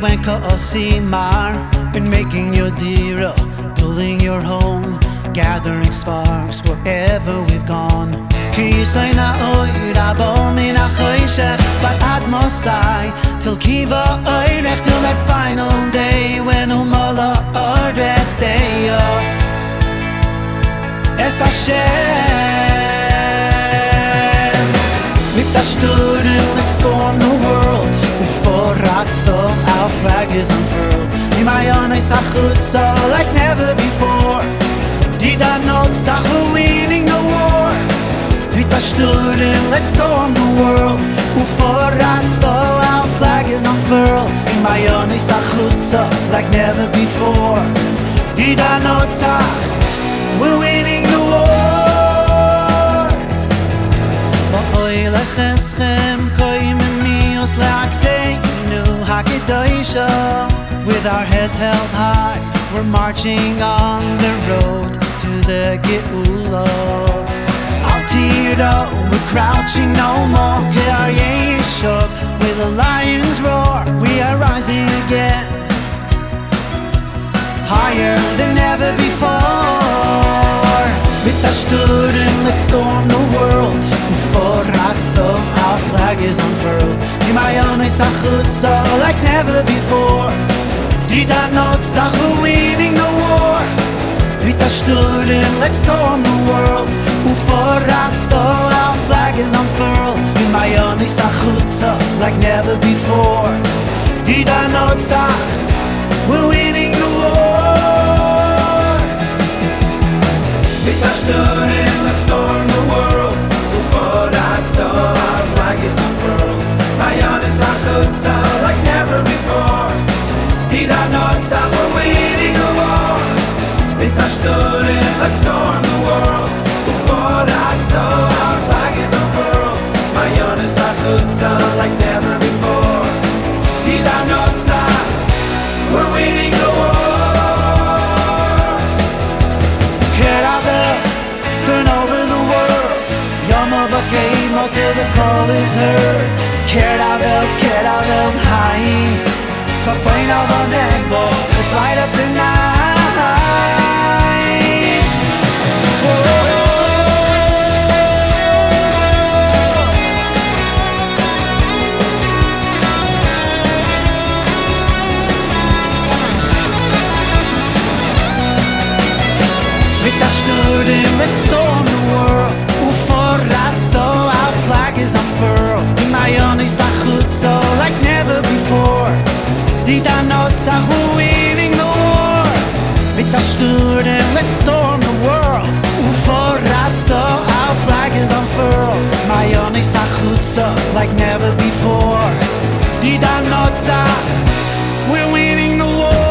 when Mar been making your deal, building your home, gathering sparks wherever we've gone. Kisay na oy da bom in a khoyshe, but at mosai till kiva oy recht till that final day when um all our dead stay up. Es a Mit der Sturm, let's storm the world Before rot storm, our flag is unfurled In my honest, I could so like never before. Did I know, we're winning the war? Mit der Sturm, let's storm the world. Rot storm, our flag is unfurled In my honest, I so like never before. Did I know, we're winning the war? Lecheschem koim mi os la'atzeinu hakedoisha With our heads held high, we're marching on the road to the Geula. Al tiro, we're crouching no more, our shook with a lion's roar. We are rising again, higher than ever before. With our student, let's storm the world. Our flag is unfurled In my own is a good so like never before. Did I not sag we're winning the war. With a student, let's storm the world. Who for Our flag is unfurled In my own is a good so like never before. Did I not sag we're winning the war. With a student, Mit a sturin, let's storm the world. Before that stone Our flag is unfurled. My honest achut sound like never before. That not sound we're winning the war. Get out there, turn over the world. Yom of a game until the call is heard. Kert a welt, kert a welt heit So fein av an egbo, let's light up Sturm, let's storm the world? Our flag is unfurled In my own is so like never before. Did I not say we're winning the war Mit der Sturm, let's storm the world. Ufo Radsto, our flag is unfurled My own is so like never before. Did I not say we're winning the war